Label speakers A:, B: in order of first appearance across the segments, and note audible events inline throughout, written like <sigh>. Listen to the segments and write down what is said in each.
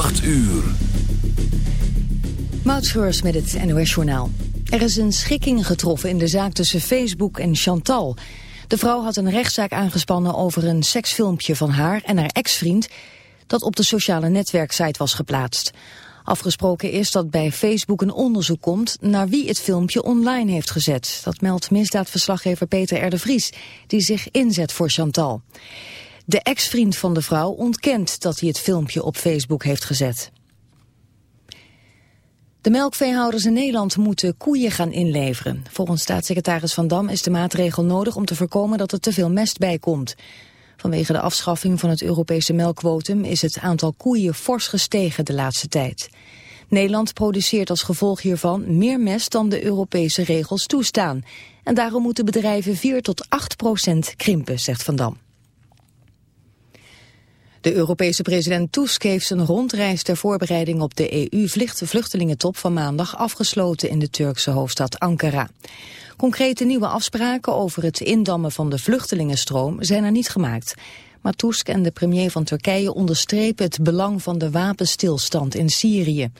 A: 8 uur.
B: Moutscheurs met het NOS-journaal. Er is een schikking getroffen in de zaak tussen Facebook en Chantal. De vrouw had een rechtszaak aangespannen over een seksfilmpje van haar en haar ex-vriend... dat op de sociale netwerksite was geplaatst. Afgesproken is dat bij Facebook een onderzoek komt naar wie het filmpje online heeft gezet. Dat meldt misdaadverslaggever Peter de Vries, die zich inzet voor Chantal. De ex-vriend van de vrouw ontkent dat hij het filmpje op Facebook heeft gezet. De melkveehouders in Nederland moeten koeien gaan inleveren. Volgens staatssecretaris Van Dam is de maatregel nodig om te voorkomen dat er te veel mest bij komt. Vanwege de afschaffing van het Europese melkquotum is het aantal koeien fors gestegen de laatste tijd. Nederland produceert als gevolg hiervan meer mest dan de Europese regels toestaan. En daarom moeten bedrijven 4 tot 8 procent krimpen, zegt Van Dam. De Europese president Tusk heeft zijn rondreis ter voorbereiding op de EU-vluchtelingentop van maandag afgesloten in de Turkse hoofdstad Ankara. Concrete nieuwe afspraken over het indammen van de vluchtelingenstroom zijn er niet gemaakt. Maar Tusk en de premier van Turkije onderstrepen het belang van de wapenstilstand in Syrië.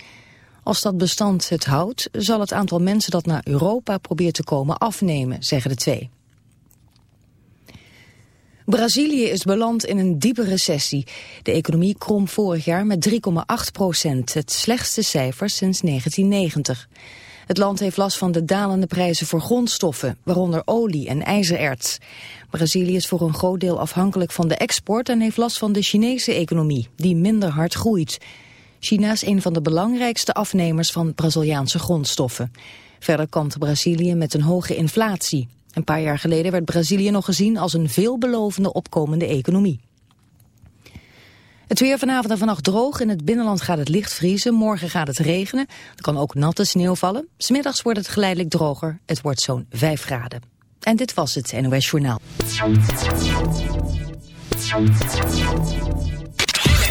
B: Als dat bestand het houdt, zal het aantal mensen dat naar Europa probeert te komen afnemen, zeggen de twee. Brazilië is beland in een diepe recessie. De economie krom vorig jaar met 3,8 procent, het slechtste cijfer sinds 1990. Het land heeft last van de dalende prijzen voor grondstoffen, waaronder olie en ijzererts. Brazilië is voor een groot deel afhankelijk van de export en heeft last van de Chinese economie, die minder hard groeit. China is een van de belangrijkste afnemers van Braziliaanse grondstoffen. Verder kampt Brazilië met een hoge inflatie. Een paar jaar geleden werd Brazilië nog gezien als een veelbelovende opkomende economie. Het weer vanavond en vannacht droog. In het binnenland gaat het licht vriezen. Morgen gaat het regenen. Er kan ook natte sneeuw vallen. Smiddags wordt het geleidelijk droger. Het wordt zo'n 5 graden. En dit was het NOS Journaal.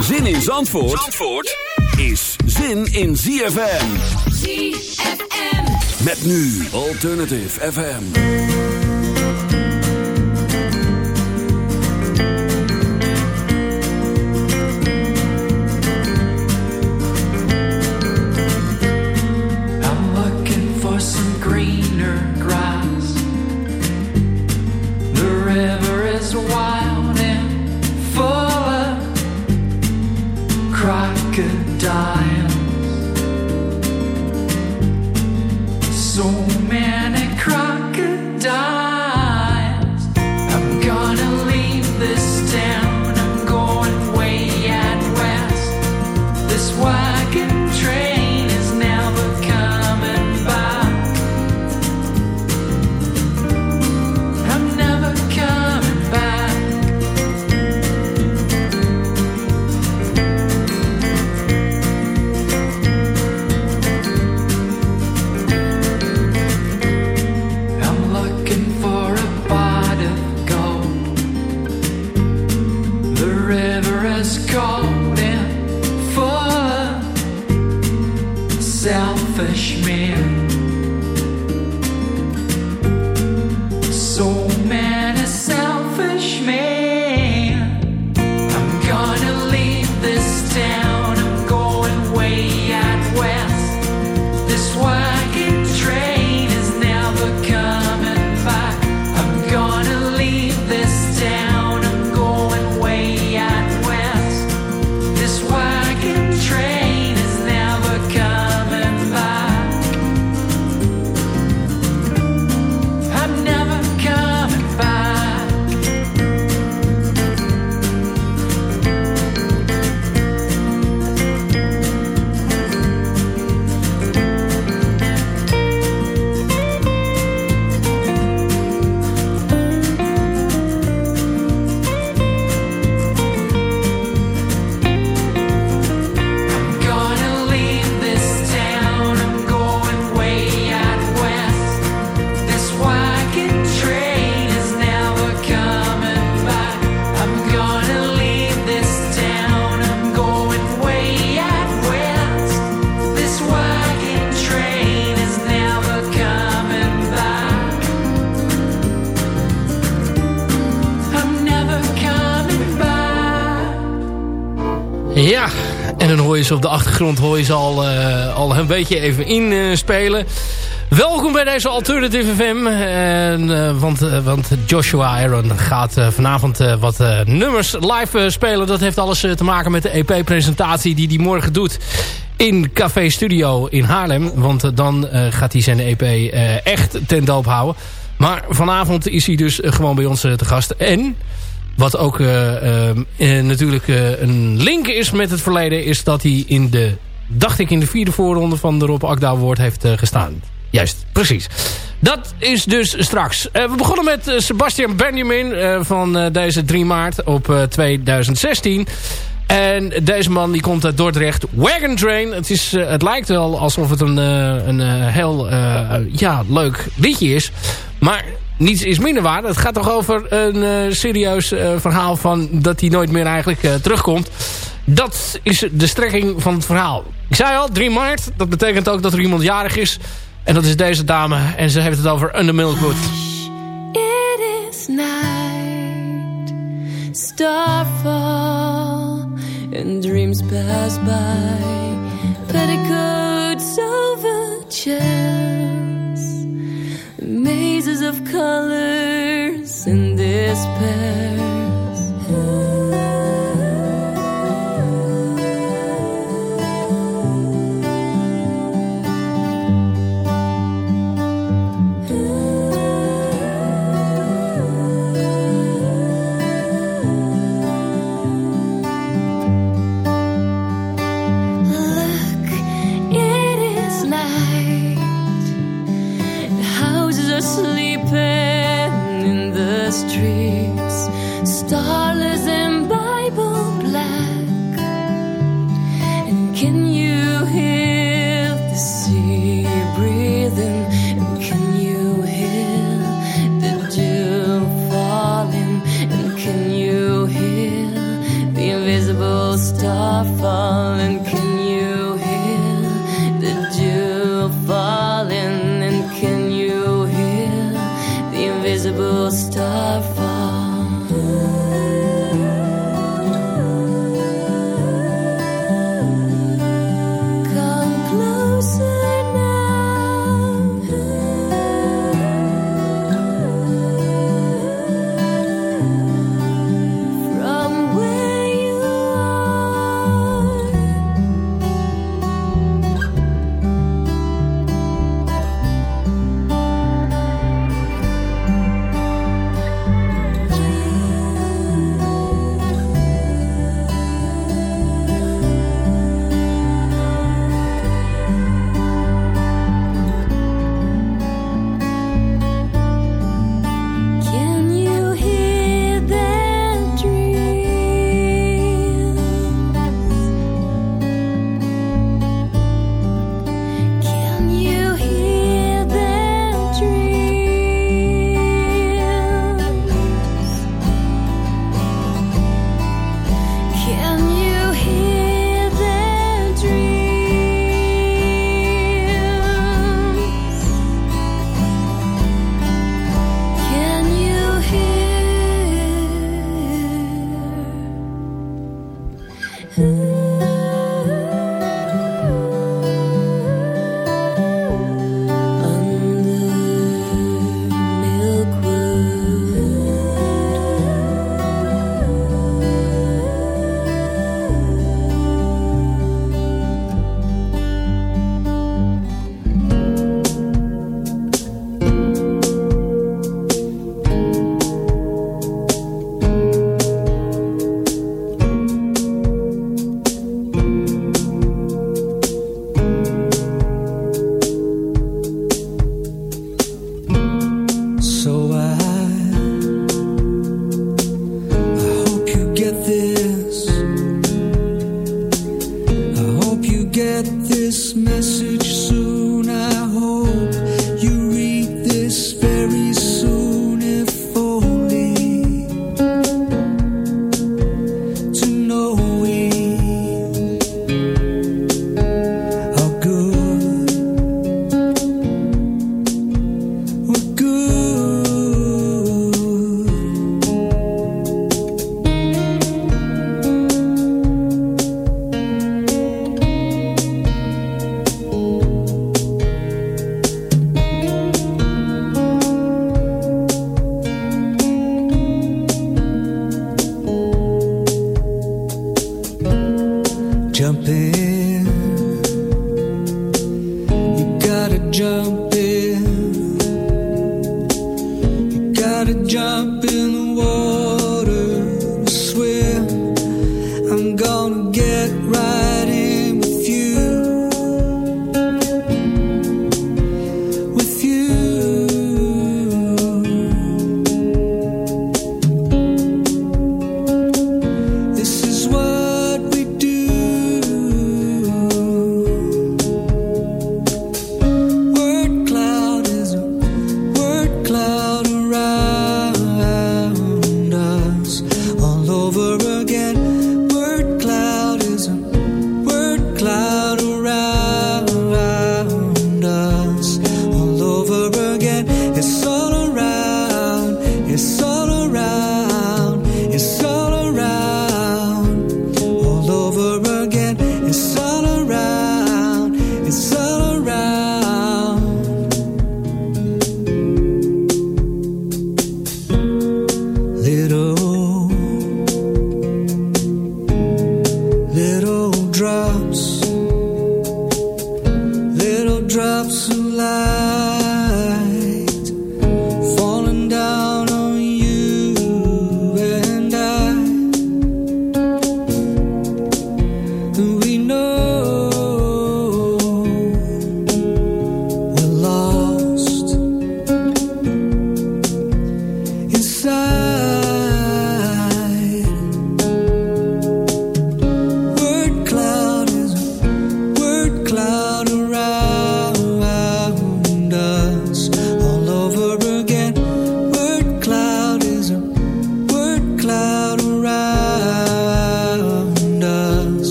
A: Zin in Zandvoort, Zandvoort is zin in ZFM.
C: ZFM.
A: Met nu Alternative FM.
D: Achtergrond hoor ze al, al een beetje even inspelen. Welkom bij deze Alternative FM. En, want, want Joshua Aaron gaat vanavond wat nummers live spelen. Dat heeft alles te maken met de EP-presentatie die hij morgen doet in Café Studio in Haarlem. Want dan gaat hij zijn EP echt ten doop houden. Maar vanavond is hij dus gewoon bij ons te gast. En wat ook uh, uh, natuurlijk uh, een link is met het verleden... is dat hij in de, dacht ik, in de vierde voorronde van de Rob Akda heeft gestaan. Juist, precies. Dat is dus straks. we begonnen met Sebastian Benjamin van deze 3 maart op 2016... En deze man die komt uit Dordrecht. Wagon Train. Het, is, het lijkt wel alsof het een, een heel ja, leuk liedje is. Maar niets is minder waar. Het gaat toch over een uh, serieus uh, verhaal van dat hij nooit meer eigenlijk uh, terugkomt. Dat is de strekking van het verhaal. Ik zei al, 3 maart. Dat betekent ook dat er iemand jarig is. En dat is deze dame. En ze heeft het over Under Milkwood.
E: It is night. Starfall. And dreams pass by. Petticoats over chairs. Mazes of colors and despair.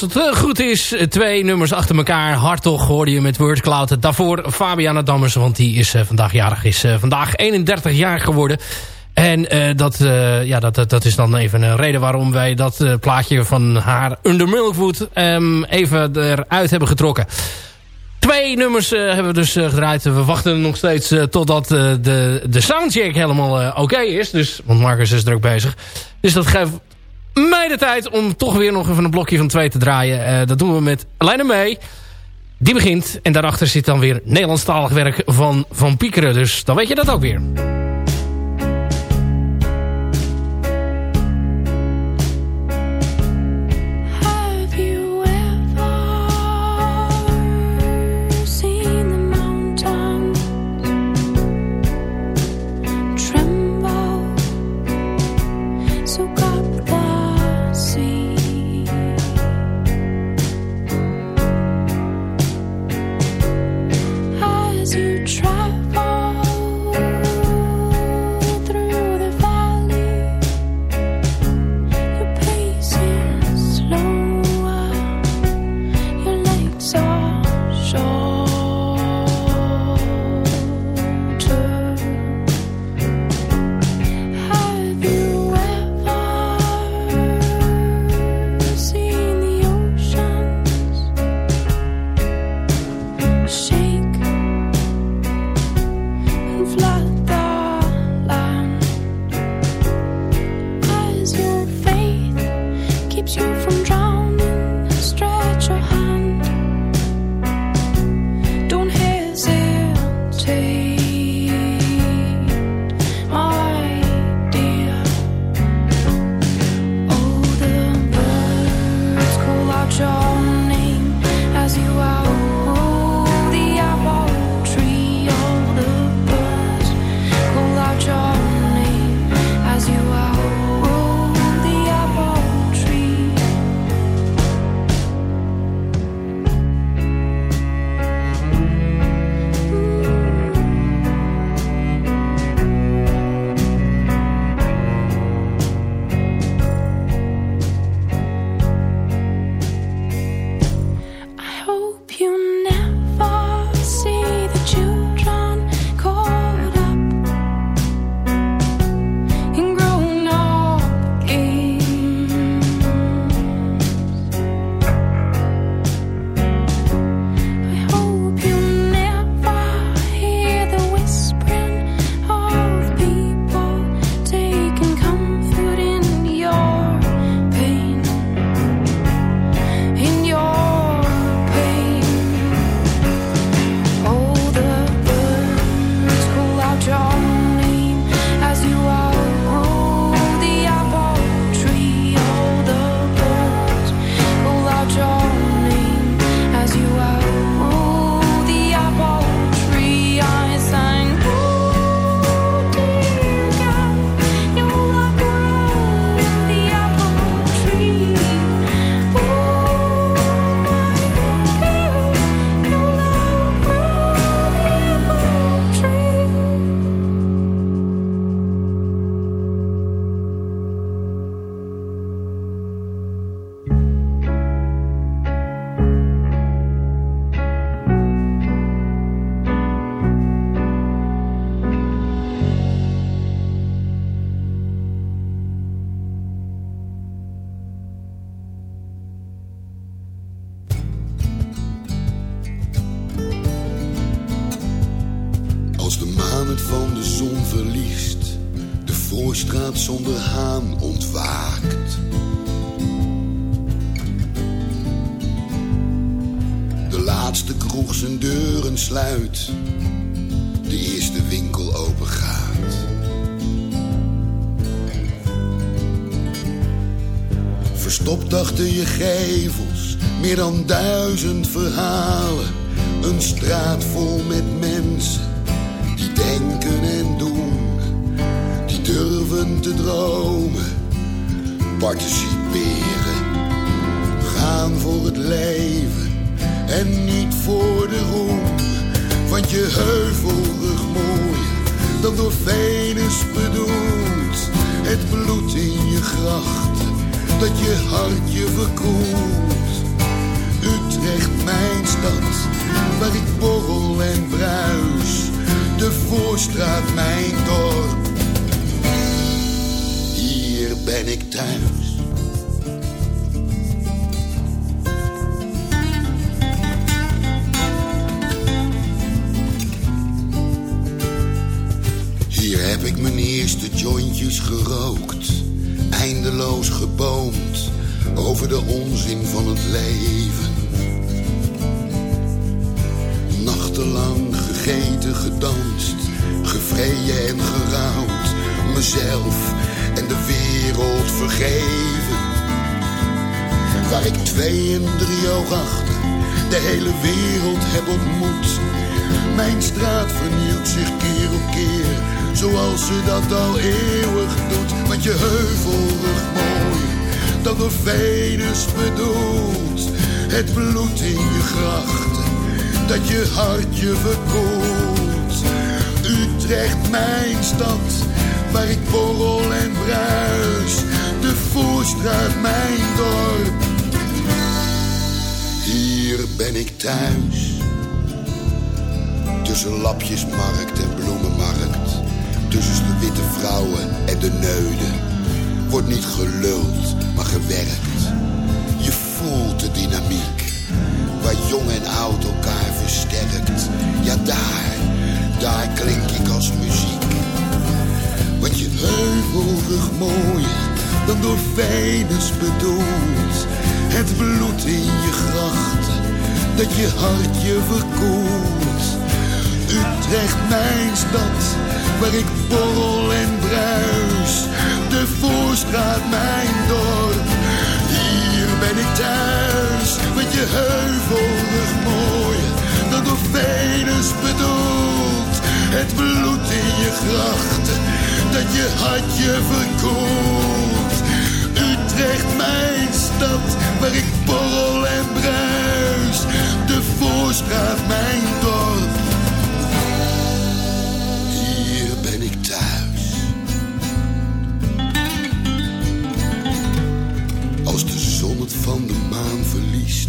D: Het eh, goed is, eh, twee nummers achter elkaar. Hartog hoorde je met Wordcloud. Daarvoor Fabiana Dammers, want die is uh, vandaag jarig. Is vandaag 31 jaar geworden. En dat, ja, dat, dat, is dan even een reden waarom wij dat plaatje van haar Under Milkwood um, even eruit hebben getrokken. Twee nummers hebben we dus gedraaid. We wachten nog steeds totdat de, de soundcheck helemaal oké is. Dus, want Marcus is druk bezig. Dus dat geeft de tijd om toch weer nog even een blokje van twee te draaien. Uh, dat doen we met Lijnen mee. Die begint en daarachter zit dan weer Nederlandstalig werk van Van Piekeren. Dus dan weet je dat ook weer.
F: Verstopt achter je gevels, meer dan duizend verhalen. Een straat vol met mensen die denken en doen, die durven te dromen, participeren, gaan voor het leven en niet voor de roem. Want je heuvelrug mooier dan door Venus bedoeld, het bloed in je grachten dat je hart je verkoelt. Utrecht, mijn stad, waar ik borrel en bruis. De voorstraat, mijn dorp. Hier ben ik thuis. Hier heb ik mijn eerste jointjes gerookt eindeloos geboomd over de onzin van het leven. Nachtenlang gegeten, gedanst, gevreden en gerouwd, mezelf en de wereld vergeven. Waar ik twee en drie achter de hele wereld heb ontmoet. Mijn straat vernieuwt zich keer op keer, zoals ze dat al eeuwig doet. Want je heuvelrug mooi, dat door Venus bedoelt. Het bloed in je grachten, dat je hart je verkoelt. Utrecht, mijn stad, waar ik borrel en bruis. De Voorstraat, mijn dorp. Hier ben ik thuis tussen lapjesmarkt en bloemenmarkt. Tussen de witte vrouwen en de neuden. Wordt niet geluld, maar gewerkt. Je voelt de dynamiek. Waar jong en oud elkaar versterkt. Ja, daar, daar klink ik als muziek. Want je heuvelrug mooier dan door Venus bedoeld. Het bloed in je grachten, dat je hart je verkoelt. Utrecht, mijn stad, waar ik borrel en bruis. De Voorstraat, mijn dorp, hier ben ik thuis. Met je heuvelrug mooi, dat door Venus bedoeld. Het bloed in je grachten, dat je hart je verkoelt. Utrecht, mijn stad, waar ik borrel en bruis. De Voorstraat, mijn de maan verliest,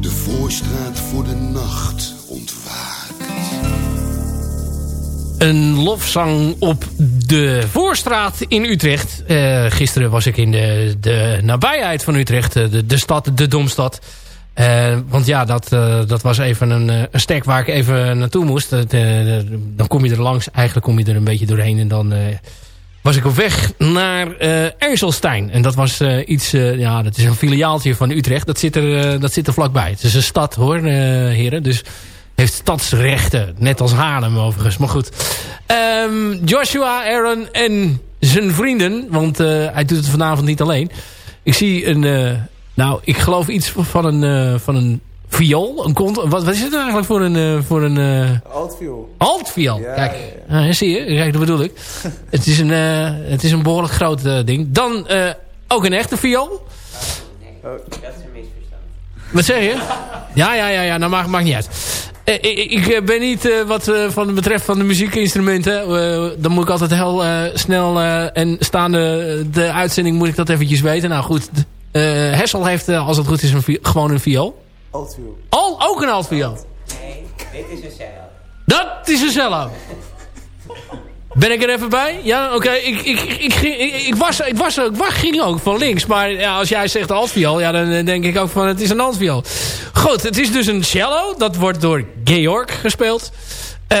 F: de voorstraat voor de nacht ontwaakt.
D: Een lofzang op de Voorstraat in Utrecht. Uh, gisteren was ik in de, de nabijheid van Utrecht, de, de stad, de Domstad. Uh, want ja, dat, dat was even een, een stek waar ik even naartoe moest. Dan kom je er langs, eigenlijk kom je er een beetje doorheen. En dan was ik op weg naar Erselstein. En dat was iets, ja, dat is een filiaaltje van Utrecht. Dat zit er, dat zit er vlakbij. Het is een stad hoor, heren. Dus heeft stadsrechten. Net als Haarlem overigens, maar goed. Um, Joshua, Aaron en zijn vrienden. Want hij doet het vanavond niet alleen. Ik zie een... Nou, ik geloof iets van een, uh, van een viool. Een kont, wat, wat is het eigenlijk voor een... Uh, voor een uh...
G: Altviool.
D: Altviool, ja, kijk. Ja. Uh, zie je, kijk, dat bedoel ik. <laughs> het, is een, het is een behoorlijk groot ding. Dan ook een echte viool.
G: Nee, oh. dat is een misverstand.
D: Wat zeg je? Ja, ja, ja, ja nou maakt, maakt niet uit. Ik, ben niet wat van betreft van de muziekinstrumenten. dan moet ik altijd heel snel en staande de uitzending moet ik dat eventjes weten. Nou goed, Hessel heeft, als het goed is, een gewoon een viool. Al, ook een altviool?
G: Nee, dit is een cello.
D: Dat is een cello. Ben ik er even bij? Ja, oké. Ik, ik, ik, ging- ik, ik, was, ik, was, ik was, ging ook van links. Maar ja, als jij zegt altviool, ja, dan eh, denk ik ook van het is een altviool. Goed, het is dus een cello. Dat wordt door Georg gespeeld. Eh,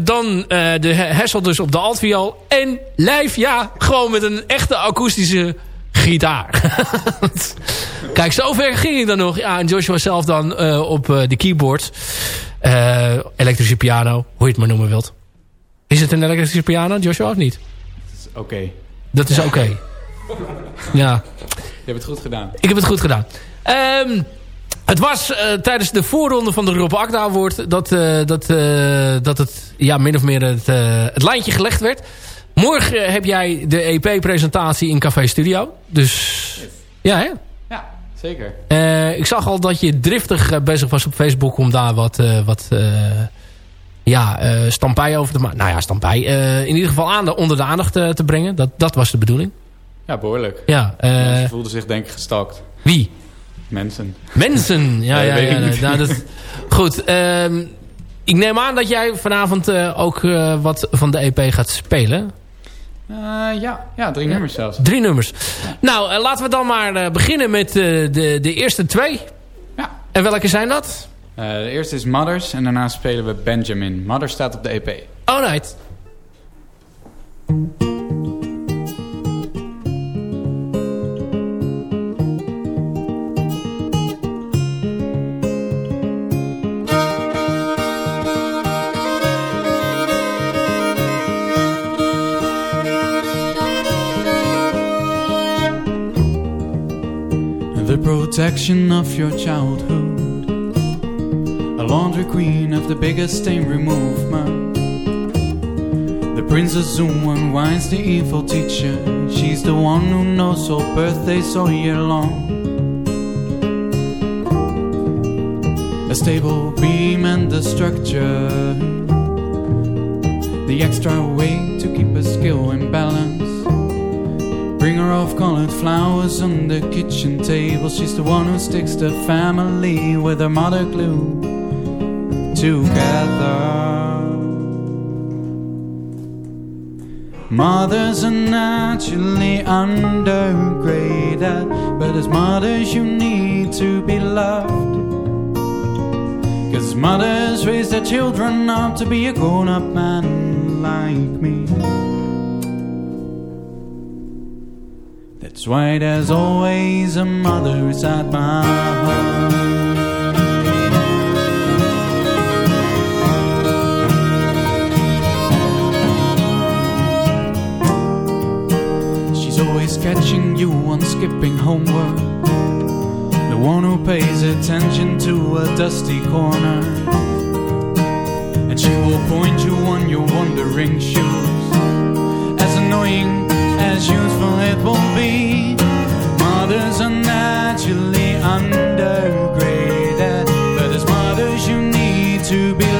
D: dan eh, de Hessel dus op de altviool. En lijf, ja, gewoon met een echte akoestische gitaar. <laughs> Kijk, zover ging ik dan nog. Ja, en Joshua zelf dan eh, op eh, de keyboard. Eh, elektrische piano, hoe je het maar noemen wilt. Is het een elektrische piano, Joshua, of niet?
H: Oké,
D: Dat is oké. Ja,
H: je hebt het goed gedaan.
D: ik heb het goed gedaan. Ehm, het was tijdens de voorronde van de Rob Akda Award... dat, eh, dat, eh, dat het ja, min of meer het, eh, het lijntje gelegd werd. Morgen heb jij de EP-presentatie in Café Studio. Dus ja, hè?
H: Ja, zeker.
D: Eh, ik zag al dat je driftig eh, bezig was op Facebook... om daar wat, eh, wat ja, stampij over te maken. Nou ja, stampij. in ieder geval aan de, onder de aandacht te brengen. Dat, dat was de bedoeling.
H: Ja, behoorlijk.
D: Ja,
H: Mensen voelden zich denk ik gestalkt.
D: wie?
H: Mensen.
D: Mensen. <laughs> Ja, ja, ja.
H: niet.
D: nou, dat, goed. ehm, ik neem aan dat jij vanavond ook wat van de EP gaat spelen.
H: Eh, ja, ja, drie nummers zelfs.
D: Drie nummers. Nou, eh, laten we dan maar eh, beginnen met de, de eerste twee.
H: Ja.
D: En welke zijn dat?
H: De eerste is Mothers en daarna spelen we Benjamin. Mother staat op de EP.
D: Alright.
H: The protection of your childhood. A laundry queen of the biggest stain removement. The princess who unwinds the evil teacher. She's the one who knows all birthdays all year long. A stable beam and the structure. The extra weight to keep a skill in balance. Bring her off colored flowers on the kitchen table. She's the one who sticks the family with her mother glue together. Mothers are naturally undergraded, but as mothers, you need to be loved. Cause mothers raise their children up to be a grown up man like me. Why there's always a mother inside my heart. She's always catching you on skipping homework. The one who pays attention to a dusty corner. And she will point you on your wandering shoes. As annoying as useful it will be. Mothers are naturally undergraded. But as mothers, you need to be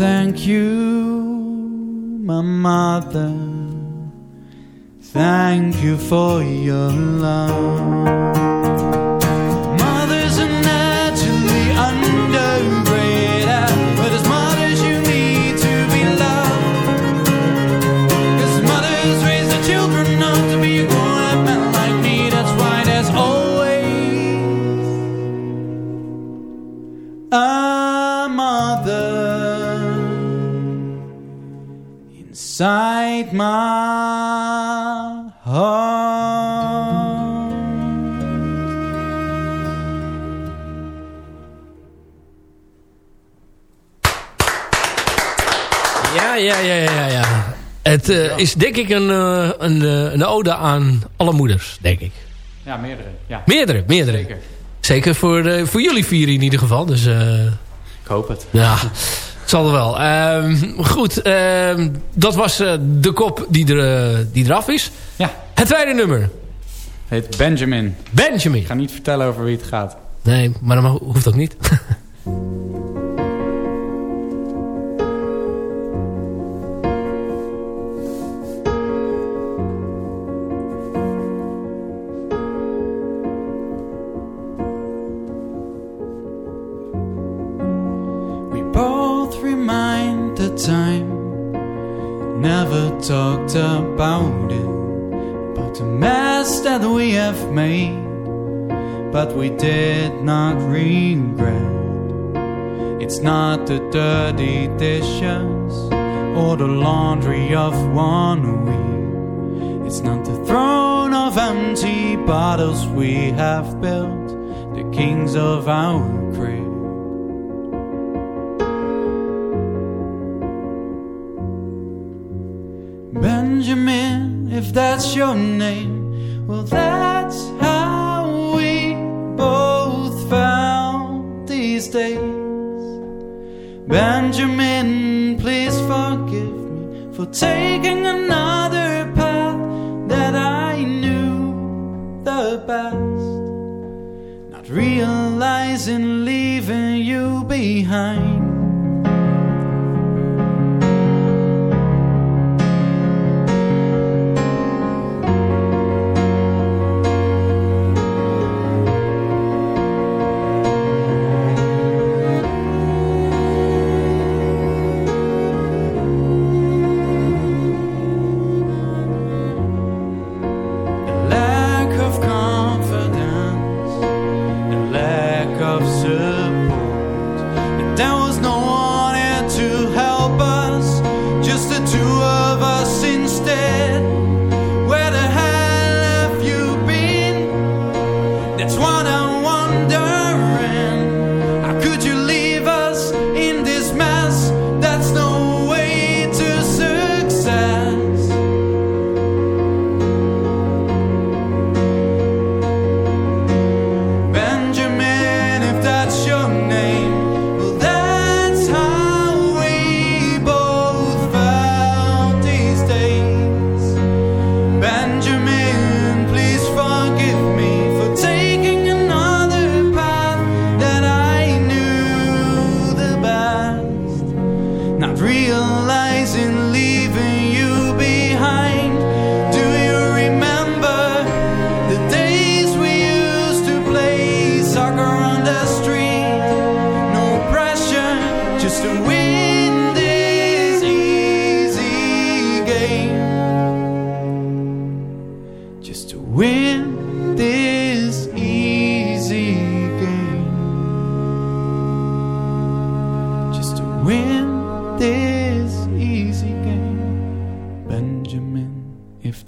H: thank you, my mother. Thank you for your love. inside my heart.
D: Ja, ja, ja, ja, ja. Het eh, is denk ik een, eh, een, eh, een ode aan alle moeders, denk ik.
H: Ja, meerdere. Ja.
D: Meerdere, meerdere. Zeker, Zeker voor, voor jullie vier in ieder geval. Dus,
H: ik hoop het.
D: Ja. <laughs> zal er wel. Ehm, goed, ehm, dat was de kop die, er, die eraf is.
H: Ja.
D: Het tweede nummer.
H: Heet Benjamin.
D: Benjamin.
H: Ik ga niet vertellen over wie het gaat.
D: Nee, maar dat hoeft ook niet. <laughs>
H: talked about it About the mess that we have made But we did not regret. It's not the dirty dishes Or the laundry of one week. It's not the throne of empty bottles we have built The kings of our Benjamin, if that's your name, well, that's how we both found these days. Benjamin, please forgive me for taking another path that I knew the best. Not realizing leaving you behind.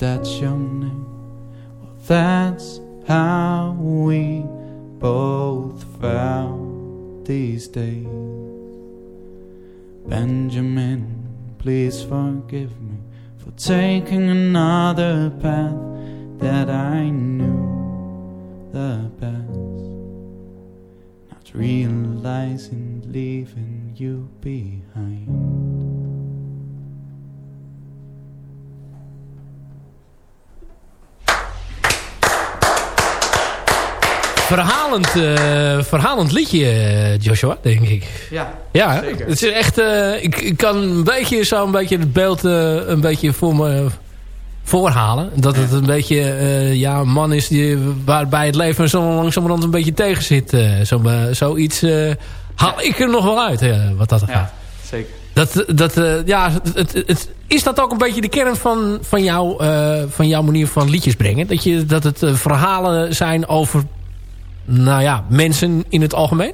H: that's your name. Well, that's how we both felt these days. Benjamin, please forgive me for taking another path that I knew the best. Not realizing leaving you behind. Verhalend, uh, verhalend liedje, eh, Joshua, denk ik. Ja,
D: ja zeker. Het is echt, uh, ik, ik, kan een beetje zo een beetje het beeld een beetje voor me voorhalen. Dat het een beetje ja, een man is die, waarbij het leven zo langzamerhand een beetje tegen zit. zo, zoiets haal ik er nog wel uit, wat dat gaat. Ja,
H: zeker.
D: Dat, dat, ja, het, het, is dat ook een beetje de kern van, van, jou, van jouw manier van liedjes brengen? Dat, je, dat het verhalen zijn over nou ja, mensen in het algemeen?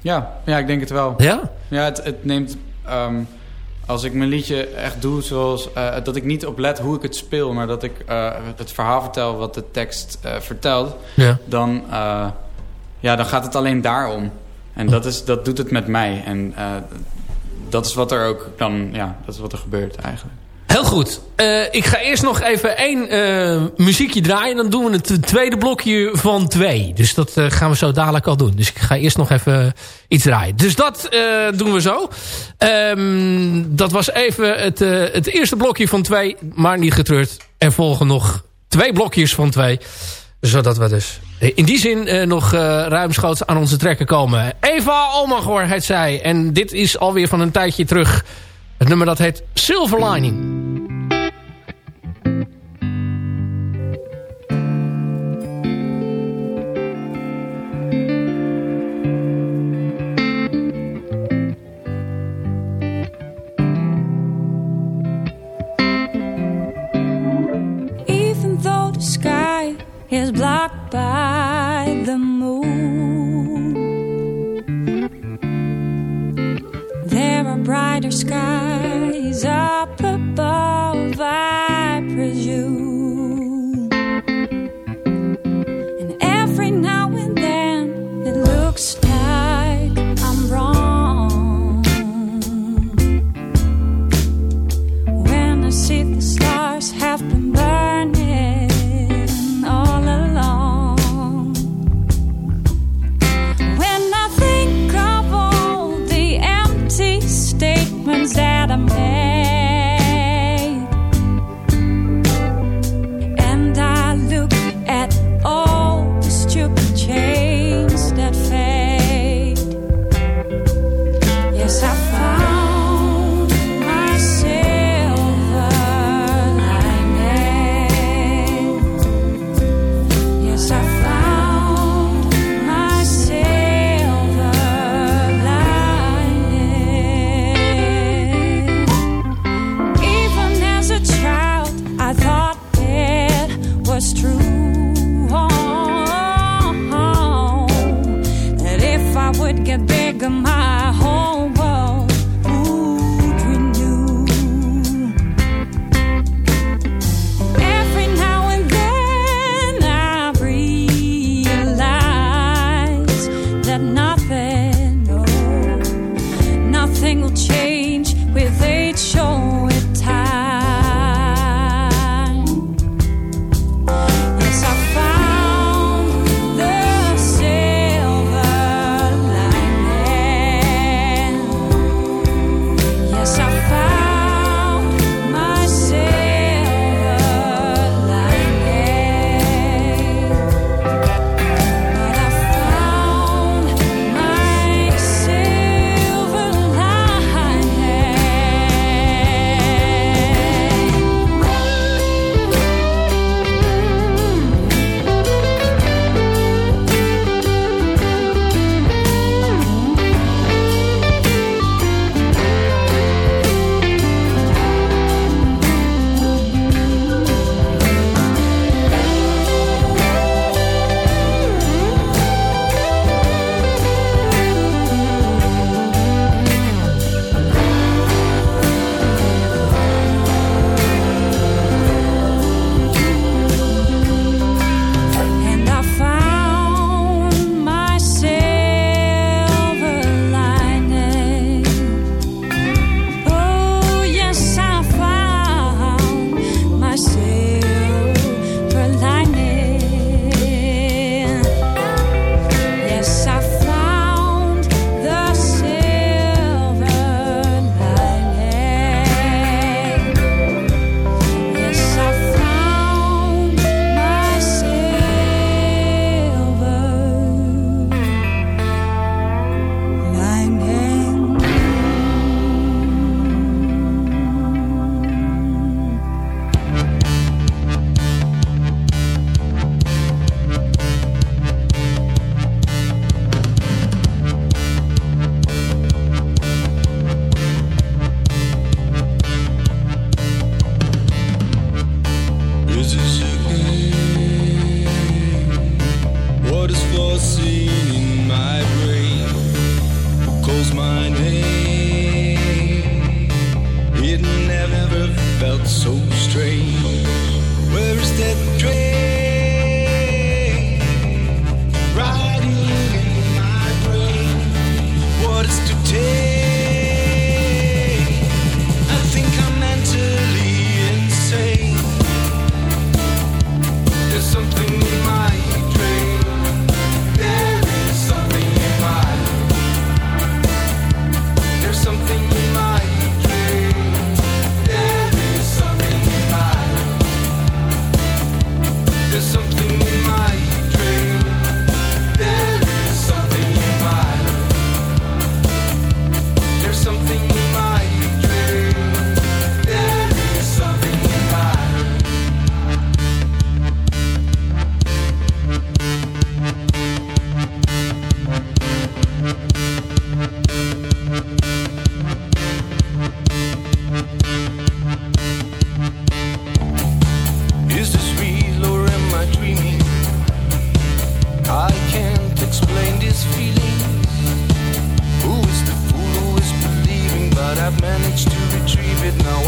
H: Ja, ja ik denk het wel.
D: Ja?
H: Ja, het, het neemt... Ehm, als ik mijn liedje echt doe zoals... Eh, dat ik niet op let hoe ik het speel... maar dat ik eh, het verhaal vertel wat de tekst eh, vertelt...
D: Ja.
H: Dan, ja, dan gaat het alleen daarom. En dat, is, dat doet het met mij. En
I: dat is wat er ook dan... Ja, dat is wat er gebeurt eigenlijk.
D: Heel goed. Eh, ik ga eerst nog even één eh, muziekje draaien. en Dan doen we het tweede blokje van twee. Dus dat eh, gaan we zo dadelijk al doen. Dus ik ga eerst nog even iets draaien. Dus dat doen we zo. Ehm, dat was even het, het eerste blokje van twee. Maar niet getreurd. Er volgen nog twee blokjes van twee. Zodat we dus in die zin nog ruimschoots aan onze trekken komen. Eva Almagor het zij. En dit is alweer van een tijdje terug... Het nummer dat heet Silver Lining.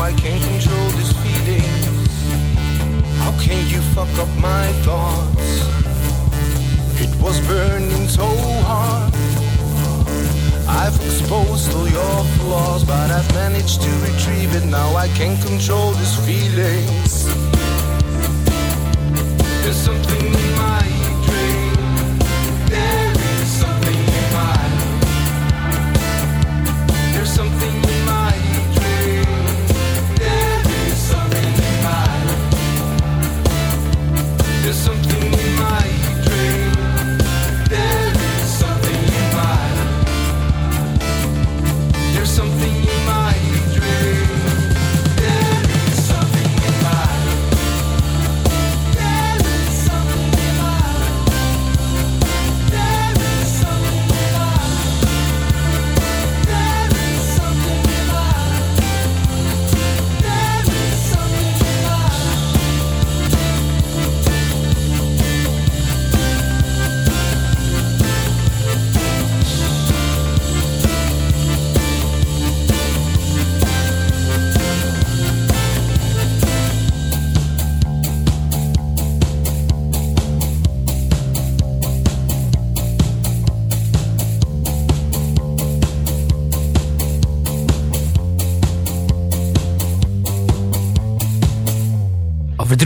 J: I can't control
K: this feeling. How can you fuck up my thoughts? It was burning so hard. I've
L: exposed all your flaws, but I've managed to retrieve it. Now I can't control these feelings. There's something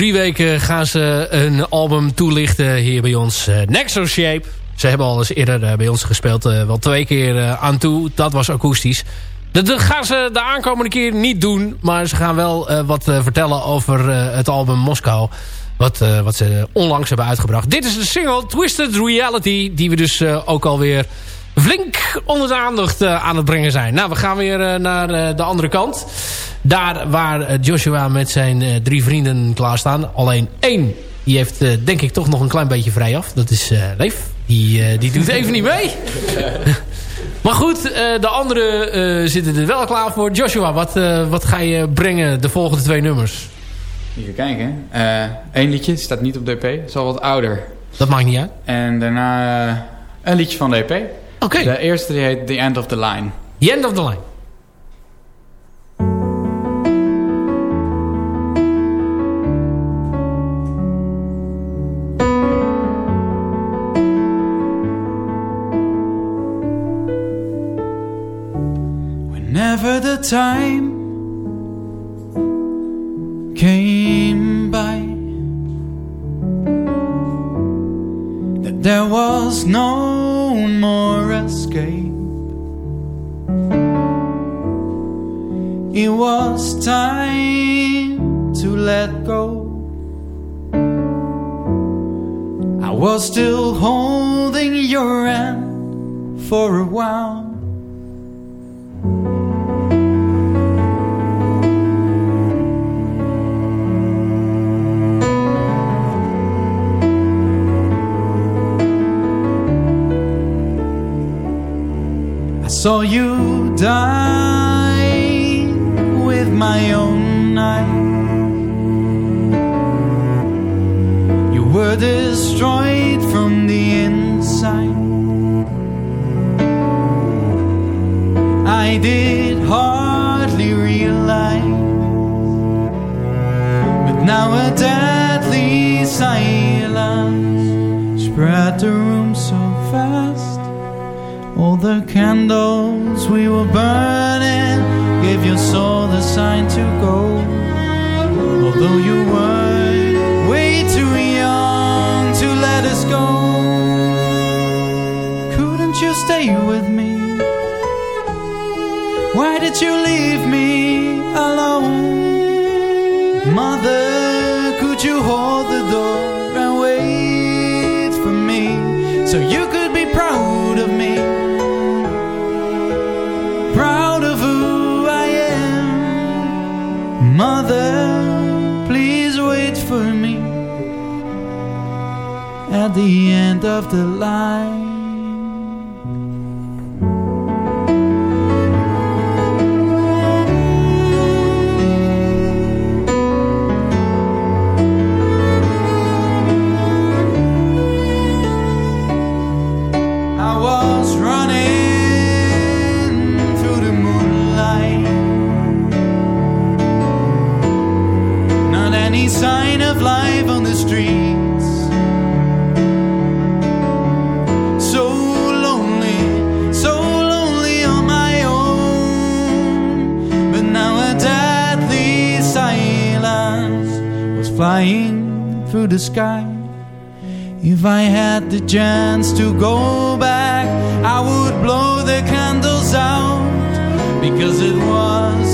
D: drie weken gaan ze een album toelichten hier bij ons. Uh, Nexo Shape. Ze hebben al eens eerder eh, bij ons gespeeld. eh, wel twee keer eh, aan toe. Dat was akoestisch. Dat gaan ze de aankomende keer niet doen. Maar ze gaan wel eh, wat eh, vertellen over eh, het album Moskou. Wat, eh, wat ze onlangs hebben uitgebracht. Dit is de single Twisted Reality. Die we dus eh, ook alweer flink onder de aandacht eh, aan het brengen zijn. Nou, we gaan weer eh, naar eh, de andere kant. Daar waar eh, Joshua met zijn eh, drie vrienden klaarstaan. Alleen één, die heeft eh, denk ik toch nog een klein beetje vrij af. Dat is eh Leef. Die, eh, die doet <laughs> even niet mee. <laughs> maar goed, eh, de anderen eh, zitten er wel klaar voor. Joshua, wat, eh, wat ga je brengen de volgende twee nummers?
I: Even kijken. Eén liedje, staat niet op DP. Is al wat ouder.
D: Dat maakt niet uit.
I: En daarna eh, een liedje van DP.
D: Oké.
I: De eerste die heet The End of the Line.
D: The End of the Line.
H: Time came by that there was no more escape, it was time to let go. I was still holding your hand for a while. Saw you die with my own eyes. You were destroyed from the inside. I did hardly realize, but now a deadly silence spread the room so fast. All the candles we were burning gave your soul the sign to go. Although you were way too young to let us go, couldn't you stay with me? Why did you leave me the end of the line. Through the sky. If I had the chance to go back, I would blow the candles out because it was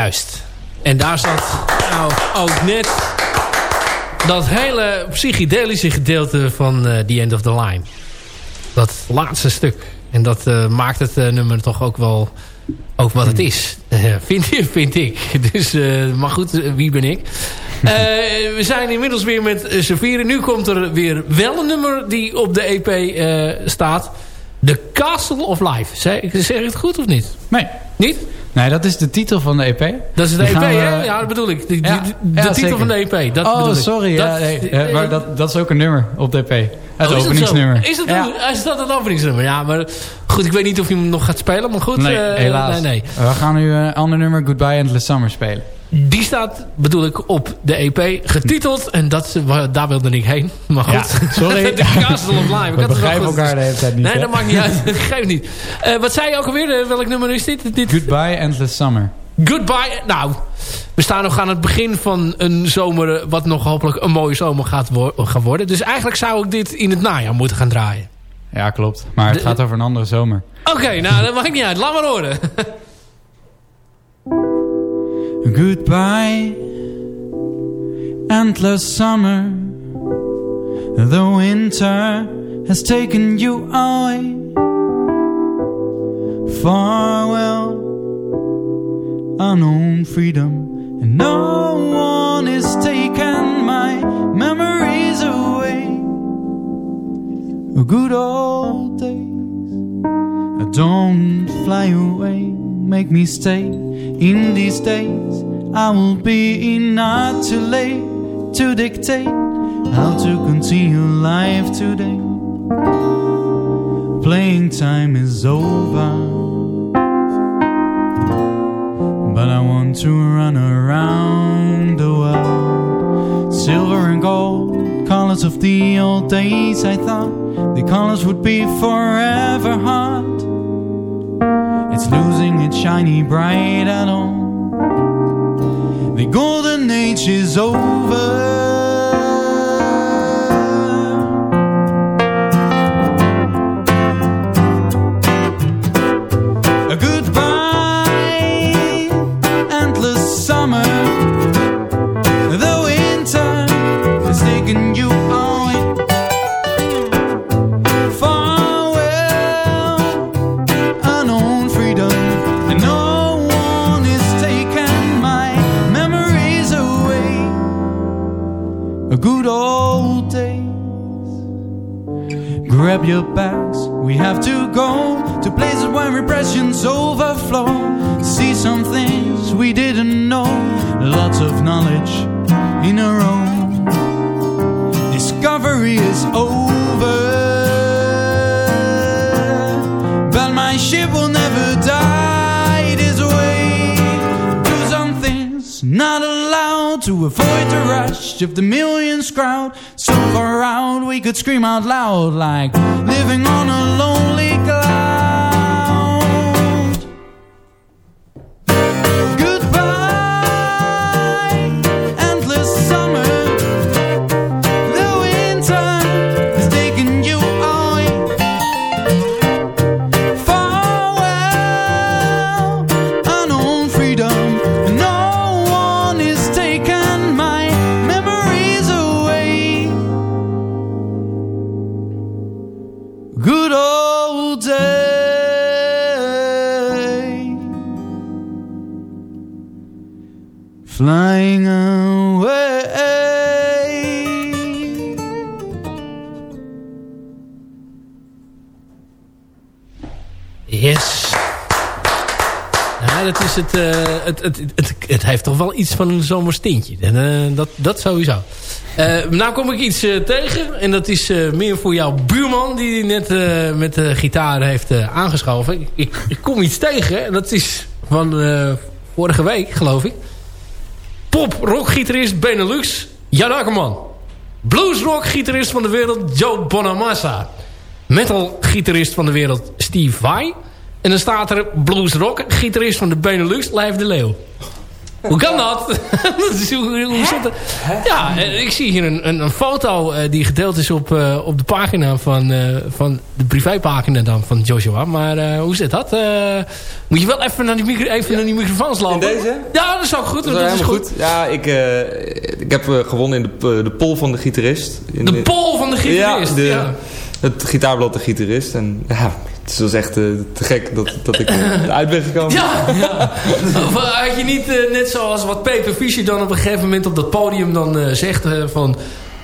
D: Juist. En daar zat nou ook net dat hele psychedelische gedeelte van eh, The End of the Line. Dat laatste stuk. En dat eh, maakt het eh, nummer toch ook wel ook wat het is. Eh, vind, vind ik. <laughs> Dus, maar goed, wie ben ik? <laughs> We zijn inmiddels weer met z'n vieren. Nu komt er weer wel een nummer die op de EP staat. The Castle of Life. Zeg, zeg ik het goed of niet?
I: Nee.
D: Niet?
I: Nee, dat is de titel van de EP.
D: Dat is de EP,
I: we-
D: hè? Ja, dat bedoel ik. De,
I: Ja,
D: de, de
I: ja,
D: titel
I: zeker.
D: van de EP. Dat
I: oh, sorry.
D: Dat,
I: ja, nee,
D: eh,
I: maar dat, dat is ook een nummer op de EP. Het
D: Oh, is dat
I: openingsnummer.
D: zo? Is dat,
I: ja.
D: een, is dat een openingsnummer? Ja, maar goed, ik weet niet of je hem nog gaat spelen, maar goed.
I: Nee,
D: eh,
I: helaas.
D: Nee, nee.
I: We gaan nu een ander nummer, Goodbye Endless Summer, spelen.
D: Die staat, bedoel ik, op de EP getiteld. En dat, daar wilde ik heen. <laughs> Maar goed.
I: Ja, sorry. <laughs>
D: de Castle of Life. Ik
I: We
D: had het wel
I: begrijpen
D: goed.
I: elkaar de hele tijd niet.
D: Nee,
I: hè?
D: dat maakt niet uit. <laughs> Dat geeft niet. Eh, wat zei je ook alweer? Eh, welk nummer is dit? dit?
I: Goodbye Endless Summer.
D: Goodbye. Nou, we staan nog aan het begin van een zomer... eh, wat nog hopelijk een mooie zomer gaat wo- gaan worden. Dus eigenlijk zou ik dit in het najaar moeten gaan draaien.
I: Ja, klopt. Maar het
D: De-
I: gaat over een andere zomer.
D: Oké, nou, dat maakt niet uit. Laat maar horen.
H: Goodbye, endless summer. The winter has taken you away. Farewell, unknown freedom. And no one is taken my memories away. Good old days. Don't fly away, make me stay. In these days, I will be not too late to dictate how to continue life today. Playing time is over, but I want to run around the world. Silver and gold, colors of the old days. I thought the colors would be forever hot. It's losing its shiny bright and all. The golden age is over. Scream out loud like
D: Ja, dat is het, eh, het, het, het, het heeft toch wel iets van een zomerstintje. En, eh, dat, dat sowieso. Eh, nou kom ik iets tegen. En dat is meer voor jouw buurman. Die net met de gitaar heeft aangeschoven. Ik, ik, kom iets tegen. En dat is van vorige week geloof ik. Pop-rock-gitarist Benelux. Jan Akkerman. Blues-rock-gitarist van de wereld Joe Bonamassa. Metal-gitarist van de wereld Steve Vai. En dan staat er blues-rock-gitarist van de Benelux Lijf de Leeuw. Hoe kan dat? <laughs> Dat is- hoe, hoe zit dat? Ja, eh, ik zie hier een, een, een foto eh, die gedeeld is op, eh, op de pagina van, van de privépagina dan van Joshua. Maar hoe zit dat? Moet je wel even naar die, micro, even naar die microfoons lopen?
M: In deze?
D: Ja, dat is ook goed.
M: Dat is helemaal goed. Ja, ik, ik heb gewonnen in de, de poll van de gitarist. In
D: De poll van de gitarist,
M: Ja, de,
D: ja.
M: het gitaarblad de gitarist. En ja, het was echt eh, te gek dat, dat ik <laughs> eruit ben gekomen.
D: Ja, ja. <laughs> Had je niet eh, net zoals wat Peter Fischer dan op een gegeven moment op dat podium dan eh, zegt van...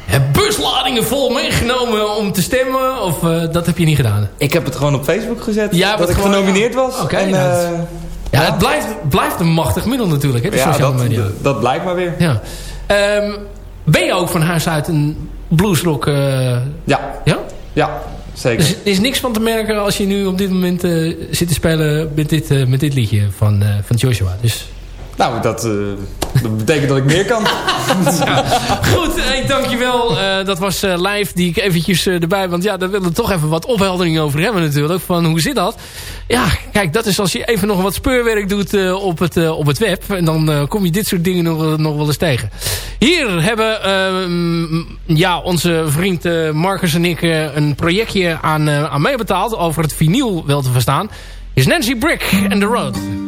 D: Heb busladingen vol meegenomen om te stemmen? Of dat heb je niet gedaan?
M: Ik heb het gewoon op Facebook gezet.
D: Ja,
M: dat ik
D: gewoon-
M: genomineerd was.
D: Oké,
M: En,
D: nou,
M: eh,
D: dat- Ja, het blijft, blijft een machtig middel natuurlijk, hè, de
M: ja,
D: sociale
M: dat,
D: media.
M: dat blijkt maar weer.
D: Ja. Ehm, ben je ook van huis uit een bluesrock?
M: Ja.
D: Ja?
M: Ja, zeker.
D: Er is niks van te merken als je nu op dit moment eh, zit te spelen met dit, eh, met dit liedje van, eh, van Joshua. Dus
M: Nou, dat, eh, dat betekent dat ik meer kan. <laughs>
D: Goed, hey, dankjewel. Uh, dat was uh, live die ik eventjes erbij... Want ja, daar willen we toch even wat opheldering over hebben natuurlijk. Van hoe zit dat? Ja, kijk, dat is als je even nog wat speurwerk doet op, het, op het web. En dan kom je dit soort dingen nog, nog wel eens tegen. Hier hebben uh, ja, onze vriend Marcus en ik een projectje aan, aan meebetaald. Over het vinyl wel te verstaan. Is Nancy Brick and the Road.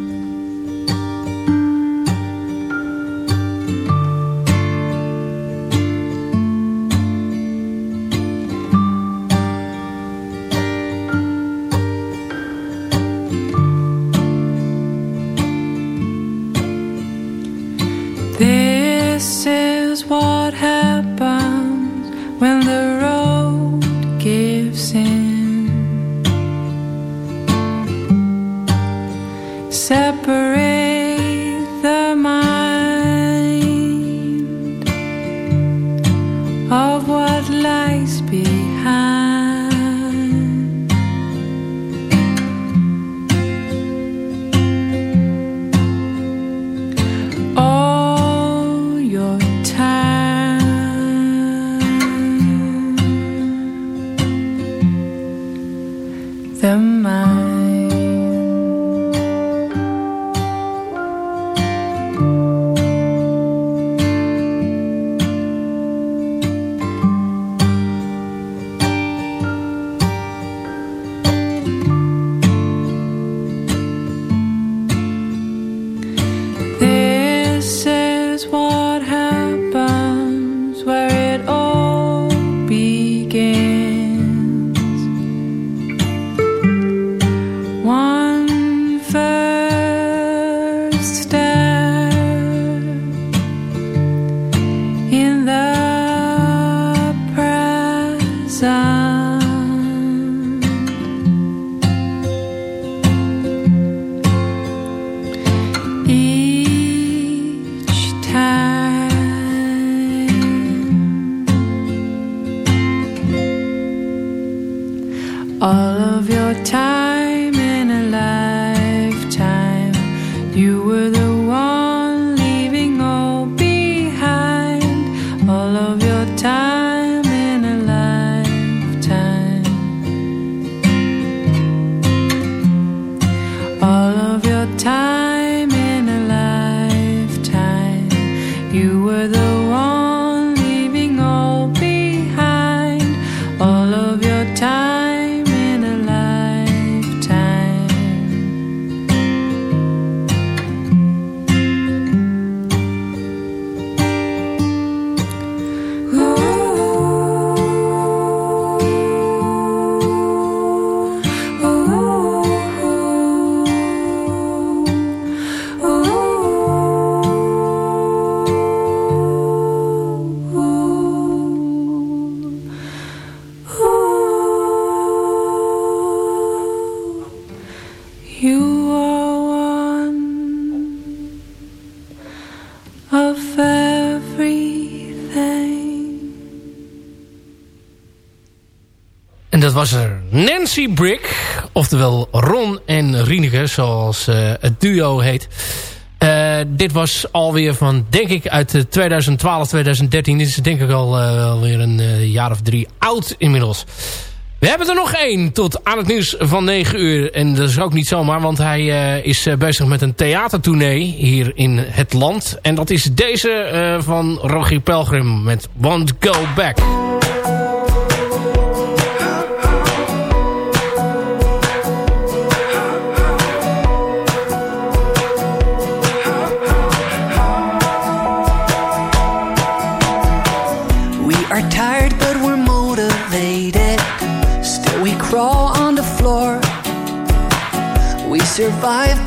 D: Nancy Brick. Oftewel Ron en Rieneke, zoals eh, het duo heet. Uh, dit was alweer van, denk ik, uit 2012, 2013. Dit is denk ik al uh, alweer een jaar of drie oud inmiddels. We hebben er nog één tot aan het nieuws van 9 uur. En dat is ook niet zomaar, want hij is bezig met een theatertournee hier in het land. En dat is deze van Rogier Pelgrim met Won't Go Back.
E: Survive,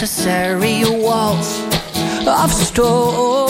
E: necessary walls of stone.